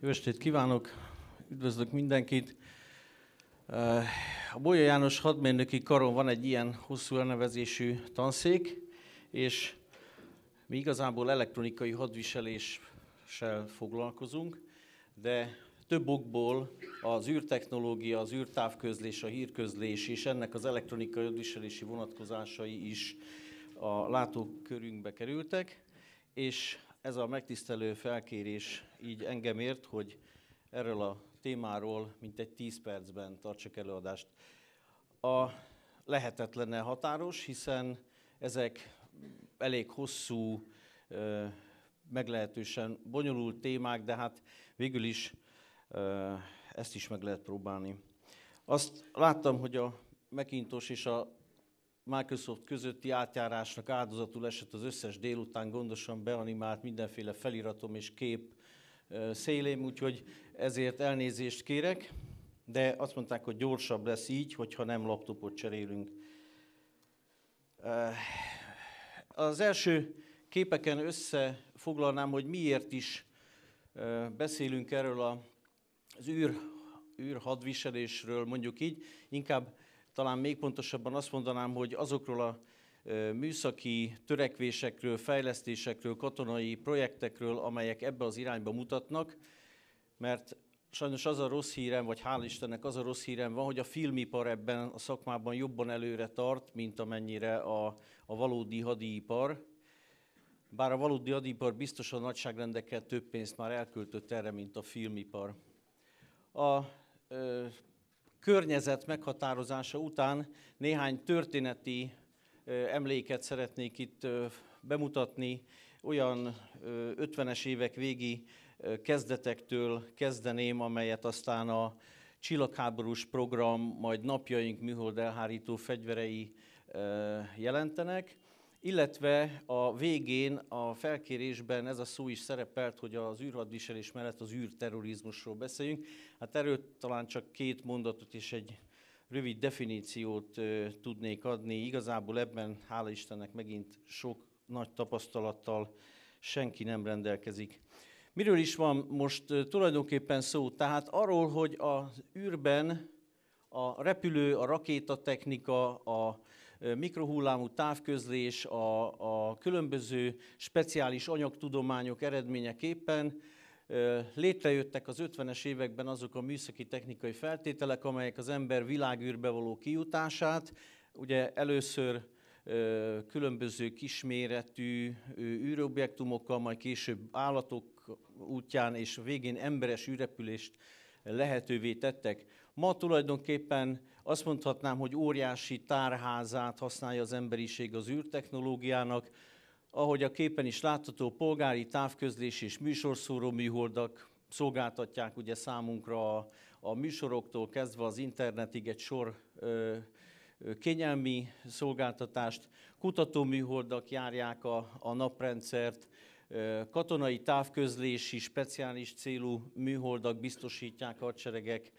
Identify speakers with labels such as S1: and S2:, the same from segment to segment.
S1: Jó estét kívánok, üdvözlök mindenkit. A Bolya János hadmérnöki karon van egy ilyen hosszú elnevezésű tanszék, és mi igazából elektronikai hadviseléssel foglalkozunk, de több okból az űrtechnológia, az űrtávközlés, a hírközlés és ennek az elektronikai hadviselési vonatkozásai is a látókörünkbe kerültek, és ez a megtisztelő felkérés így engem ért, hogy erről a témáról mintegy 10 percben tartsak előadást. A lehetetlenne határos, hiszen ezek elég hosszú, meglehetősen bonyolult témák, de hát végül is ezt is meg lehet próbálni. Azt láttam, hogy a Macintosh és a Microsoft közötti átjárásnak áldozatul esett az összes délután gondosan beanimált mindenféle feliratom és kép szélém, úgyhogy ezért elnézést kérek, de azt mondták, hogy gyorsabb lesz így, hogyha nem laptopot cserélünk. Az első képeken összefoglalnám, hogy miért is beszélünk erről az űr, űrhadviselésről, mondjuk így, inkább talán még pontosabban azt mondanám, hogy azokról a műszaki törekvésekről, fejlesztésekről, katonai projektekről, amelyek ebbe az irányba mutatnak, mert sajnos az a rossz hírem, vagy hál' Istennek az a rossz hírem van, hogy a filmipar ebben a szakmában jobban előre tart, mint amennyire a, a valódi hadipar. Bár a valódi hadipar biztosan nagyságrendekkel több pénzt már elköltött erre, mint a filmipar. A ö, környezet meghatározása után néhány történeti emléket szeretnék itt bemutatni, olyan 50-es évek végi kezdetektől kezdeném, amelyet aztán a csillagháborús program, majd napjaink műhold elhárító fegyverei jelentenek, illetve a végén a felkérésben ez a szó is szerepelt, hogy az űrhadviselés mellett az űrterrorizmusról beszéljünk. Hát erről talán csak két mondatot és egy rövid definíciót tudnék adni. Igazából ebben, hála Istennek, megint sok nagy tapasztalattal senki nem rendelkezik. Miről is van most tulajdonképpen szó? Tehát arról, hogy az űrben a repülő, a rakétatechnika, a mikrohullámú távközlés, a, a különböző speciális anyagtudományok eredményeképpen létrejöttek az 50-es években azok a műszaki technikai feltételek, amelyek az ember világűrbe való kijutását, ugye először különböző kisméretű űrobjektumokkal, majd később állatok útján és végén emberes űrrepülést lehetővé tettek. Ma tulajdonképpen azt mondhatnám, hogy óriási tárházát használja az emberiség az űrtechnológiának, ahogy a képen is látható, polgári távközlés és műsorszóró műholdak szolgáltatják ugye számunkra a, a műsoroktól kezdve az internetig egy sor ö, kényelmi szolgáltatást, kutatóműholdak járják a, a naprendszert, katonai távközlési speciális célú műholdak biztosítják hadseregek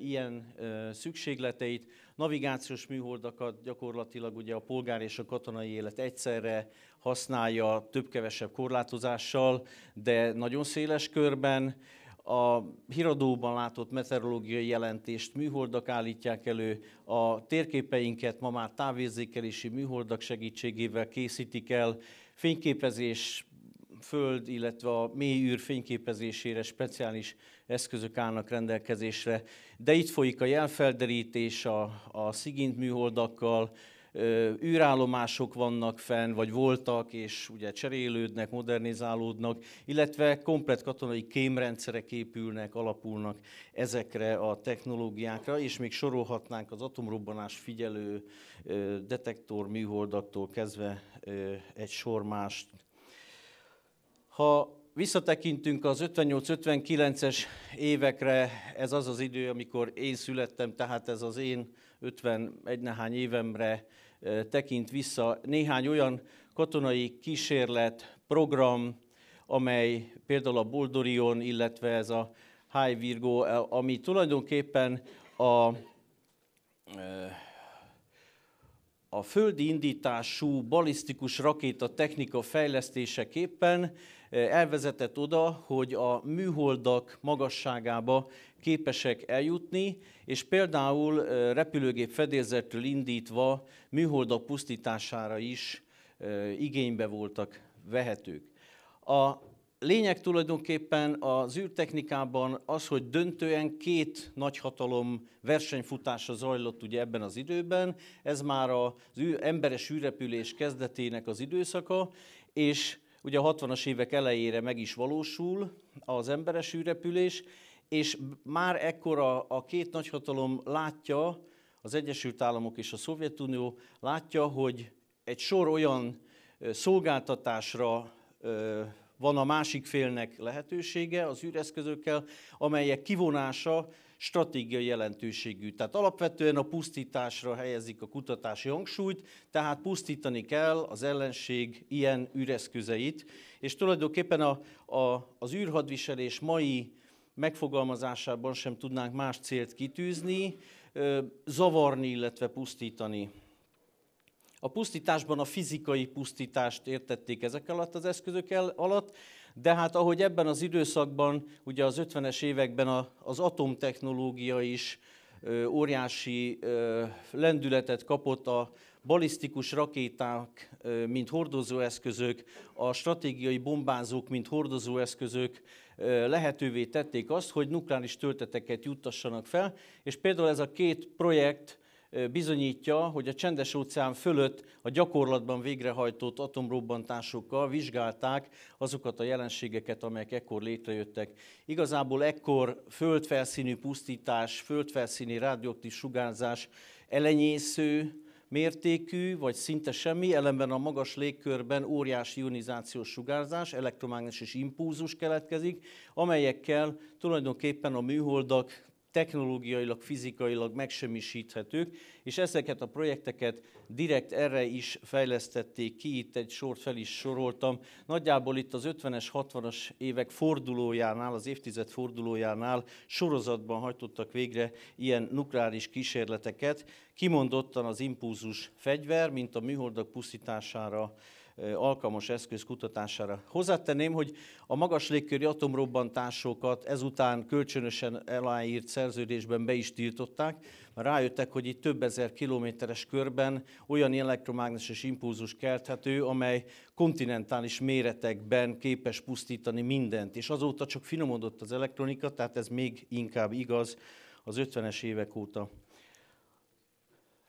S1: ilyen szükségleteit. Navigációs műholdakat gyakorlatilag ugye a polgár és a katonai élet egyszerre használja több-kevesebb korlátozással, de nagyon széles körben. A híradóban látott meteorológiai jelentést műholdak állítják elő, a térképeinket ma már távérzékelési műholdak segítségével készítik el, fényképezés föld, illetve a mély űr fényképezésére speciális eszközök állnak rendelkezésre. De itt folyik a jelfelderítés a, a szigint műholdakkal, űrállomások vannak fenn, vagy voltak, és ugye cserélődnek, modernizálódnak, illetve komplet katonai kémrendszerek épülnek, alapulnak ezekre a technológiákra, és még sorolhatnánk az atomrobbanás figyelő detektor műholdaktól kezdve egy sor mást. Ha visszatekintünk az 58-59-es évekre, ez az az idő, amikor én születtem, tehát ez az én 51 nehány évemre tekint vissza. Néhány olyan katonai kísérlet, program, amely például a Boldorion, illetve ez a High Virgo, ami tulajdonképpen a a földi indítású balisztikus rakéta technika fejlesztéseképpen elvezetett oda, hogy a műholdak magasságába képesek eljutni, és például repülőgép fedélzetről indítva műholdak pusztítására is igénybe voltak vehetők. A lényeg tulajdonképpen az űrtechnikában az, hogy döntően két nagyhatalom versenyfutása zajlott ugye ebben az időben, ez már az űr, emberes űrrepülés kezdetének az időszaka, és ugye a 60-as évek elejére meg is valósul az emberes űrrepülés, és már ekkor a, a két nagyhatalom látja, az Egyesült Államok és a Szovjetunió látja, hogy egy sor olyan szolgáltatásra van a másik félnek lehetősége az űreszközökkel, amelyek kivonása stratégiai jelentőségű. Tehát alapvetően a pusztításra helyezik a kutatási hangsúlyt, tehát pusztítani kell az ellenség ilyen űreszközeit, és tulajdonképpen a, a, az űrhadviselés mai megfogalmazásában sem tudnánk más célt kitűzni, zavarni, illetve pusztítani. A pusztításban a fizikai pusztítást értették ezek alatt az eszközök alatt, de hát ahogy ebben az időszakban, ugye az 50-es években az atomtechnológia is óriási lendületet kapott a balisztikus rakéták, mint hordozóeszközök, a stratégiai bombázók, mint hordozóeszközök lehetővé tették azt, hogy nukleáris tölteteket juttassanak fel, és például ez a két projekt bizonyítja, hogy a csendes óceán fölött a gyakorlatban végrehajtott atomrobbantásokkal vizsgálták azokat a jelenségeket, amelyek ekkor létrejöttek. Igazából ekkor földfelszínű pusztítás, földfelszíni radioaktív sugárzás elenyésző, mértékű, vagy szinte semmi, ellenben a magas légkörben óriási ionizációs sugárzás, elektromágneses impulzus keletkezik, amelyekkel tulajdonképpen a műholdak technológiailag, fizikailag megsemmisíthetők, és ezeket a projekteket direkt erre is fejlesztették ki, itt egy sort fel is soroltam. Nagyjából itt az 50-es, 60-as évek fordulójánál, az évtized fordulójánál sorozatban hajtottak végre ilyen nukleáris kísérleteket, kimondottan az impulzus fegyver, mint a műholdak pusztítására alkalmas eszköz kutatására. Hozzátenném, hogy a magas légköri atomrobbantásokat ezután kölcsönösen eláírt szerződésben be is tiltották, mert rájöttek, hogy itt több ezer kilométeres körben olyan elektromágneses impulzus kelthető, amely kontinentális méretekben képes pusztítani mindent. És azóta csak finomodott az elektronika, tehát ez még inkább igaz az 50-es évek óta.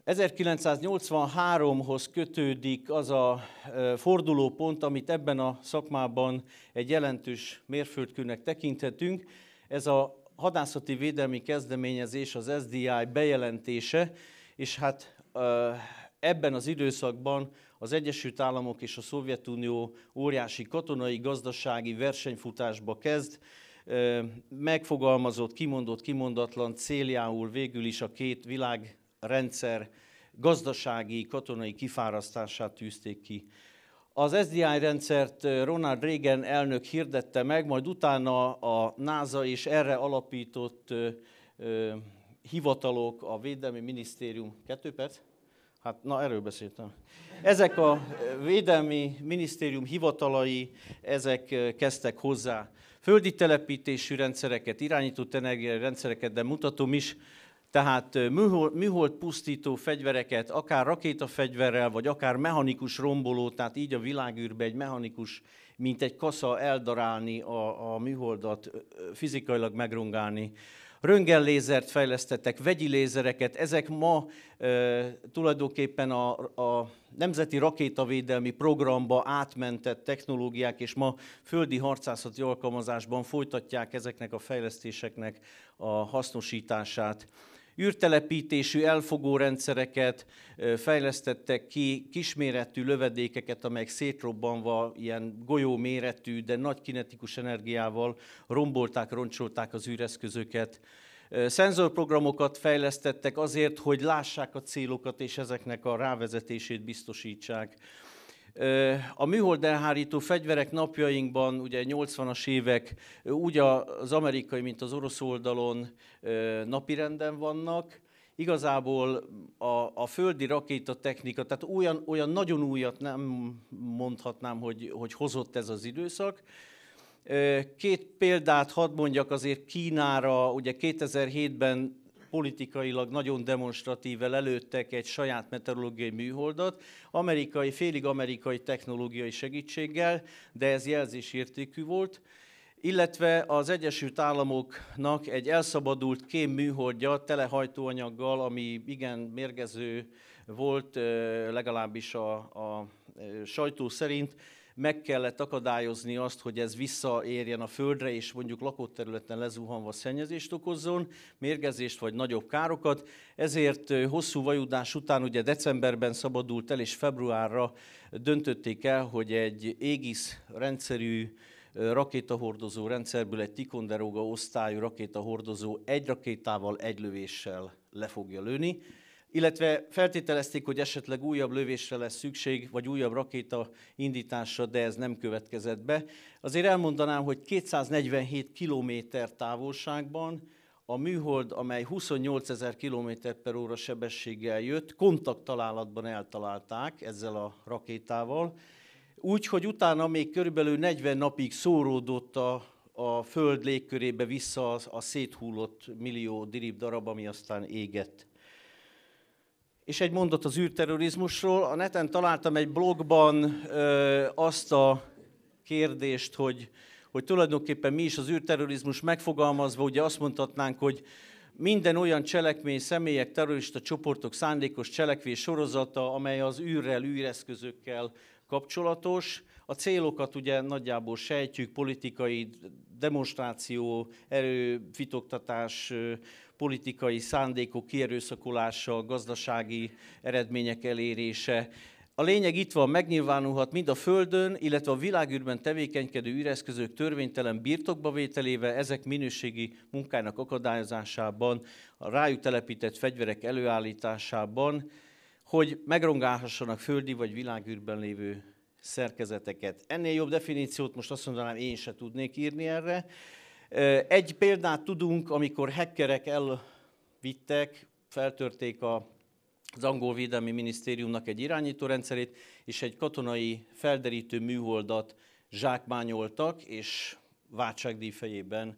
S1: 1983-hoz kötődik az a fordulópont, amit ebben a szakmában egy jelentős mérföldkőnek tekinthetünk. Ez a hadászati védelmi kezdeményezés, az SDI bejelentése, és hát ebben az időszakban az Egyesült Államok és a Szovjetunió óriási katonai, gazdasági versenyfutásba kezd, megfogalmazott, kimondott, kimondatlan céljául végül is a két világ rendszer gazdasági, katonai kifárasztását tűzték ki. Az SDI rendszert Ronald Reagan elnök hirdette meg, majd utána a NASA és erre alapított hivatalok, a Védelmi Minisztérium, kettő perc? Hát, na, erről beszéltem. Ezek a Védelmi Minisztérium hivatalai, ezek kezdtek hozzá földi telepítésű rendszereket, irányított energiarendszereket, de mutatom is, tehát műhold, pusztító fegyvereket, akár rakétafegyverrel, vagy akár mechanikus romboló, tehát így a világűrbe egy mechanikus, mint egy kasza eldarálni a, a műholdat, fizikailag megrongálni. Röntgenlézert fejlesztettek, vegyi lézereket, ezek ma e, tulajdonképpen a, a Nemzeti Rakétavédelmi Programba átmentett technológiák, és ma földi harcászati alkalmazásban folytatják ezeknek a fejlesztéseknek a hasznosítását űrtelepítésű elfogó rendszereket fejlesztettek ki, kisméretű lövedékeket, amelyek szétrobbanva ilyen golyó méretű, de nagy kinetikus energiával rombolták, roncsolták az űreszközöket. Szenzorprogramokat fejlesztettek azért, hogy lássák a célokat és ezeknek a rávezetését biztosítsák. A műhold elhárító fegyverek napjainkban, ugye 80-as évek, úgy az amerikai, mint az orosz oldalon napirenden vannak, igazából a, a földi rakétatechnika, tehát olyan, olyan nagyon újat nem mondhatnám, hogy, hogy hozott ez az időszak. Két példát hadd mondjak azért Kínára, ugye 2007-ben politikailag nagyon demonstratível előttek egy saját meteorológiai műholdat, amerikai, félig amerikai technológiai segítséggel, de ez jelzésértékű volt. Illetve az Egyesült Államoknak egy elszabadult kém műholdja telehajtóanyaggal, ami igen mérgező volt, legalábbis a, a sajtó szerint, meg kellett akadályozni azt, hogy ez visszaérjen a földre, és mondjuk lakott területen lezuhanva szennyezést okozzon, mérgezést vagy nagyobb károkat. Ezért hosszú vajudás után, ugye decemberben szabadult el, és februárra döntötték el, hogy egy égisz rendszerű rakétahordozó rendszerből egy Ticonderoga osztályú rakétahordozó egy rakétával, egy lövéssel le fogja lőni, illetve feltételezték, hogy esetleg újabb lövésre lesz szükség, vagy újabb rakéta indításra, de ez nem következett be. Azért elmondanám, hogy 247 km távolságban a műhold, amely 28 ezer km per óra sebességgel jött, kontakttalálatban eltalálták ezzel a rakétával, úgy, hogy utána még körülbelül 40 napig szóródott a, a föld légkörébe vissza a, a széthullott millió dirib darab, ami aztán égett. És egy mondat az űrterrorizmusról. A neten találtam egy blogban ö, azt a kérdést, hogy, hogy tulajdonképpen mi is az űrterrorizmus megfogalmazva, ugye azt mondhatnánk, hogy minden olyan cselekmény, személyek, terrorista csoportok szándékos cselekvés sorozata, amely az űrrel, űreszközökkel kapcsolatos. A célokat ugye nagyjából sejtjük, politikai demonstráció, erőfitoktatás, politikai szándékok kierőszakolása, gazdasági eredmények elérése. A lényeg itt van, megnyilvánulhat mind a Földön, illetve a világűrben tevékenykedő űreszközök törvénytelen birtokba vételével, ezek minőségi munkának akadályozásában, a rájuk telepített fegyverek előállításában, hogy megrongálhassanak földi vagy világűrben lévő szerkezeteket. Ennél jobb definíciót most azt mondanám, én se tudnék írni erre. Egy példát tudunk, amikor hackerek elvittek, feltörték a, az angol védelmi minisztériumnak egy irányítórendszerét, és egy katonai felderítő műholdat zsákmányoltak, és váltságdíj fejében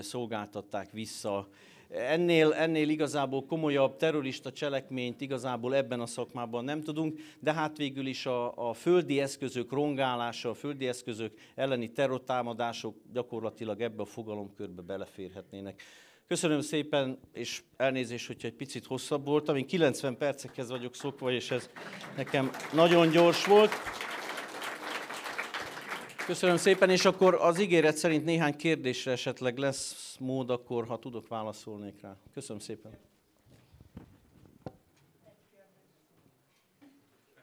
S1: szolgáltatták vissza Ennél, ennél igazából komolyabb terrorista cselekményt igazából ebben a szakmában nem tudunk, de hát végül is a, a földi eszközök rongálása, a földi eszközök elleni terrortámadások gyakorlatilag ebbe a fogalomkörbe beleférhetnének. Köszönöm szépen, és elnézést, hogyha egy picit hosszabb voltam. Én 90 percekhez vagyok szokva, és ez nekem nagyon gyors volt. Köszönöm szépen, és akkor az ígéret szerint néhány kérdésre esetleg lesz mód, akkor ha tudok, válaszolnék rá. Köszönöm szépen.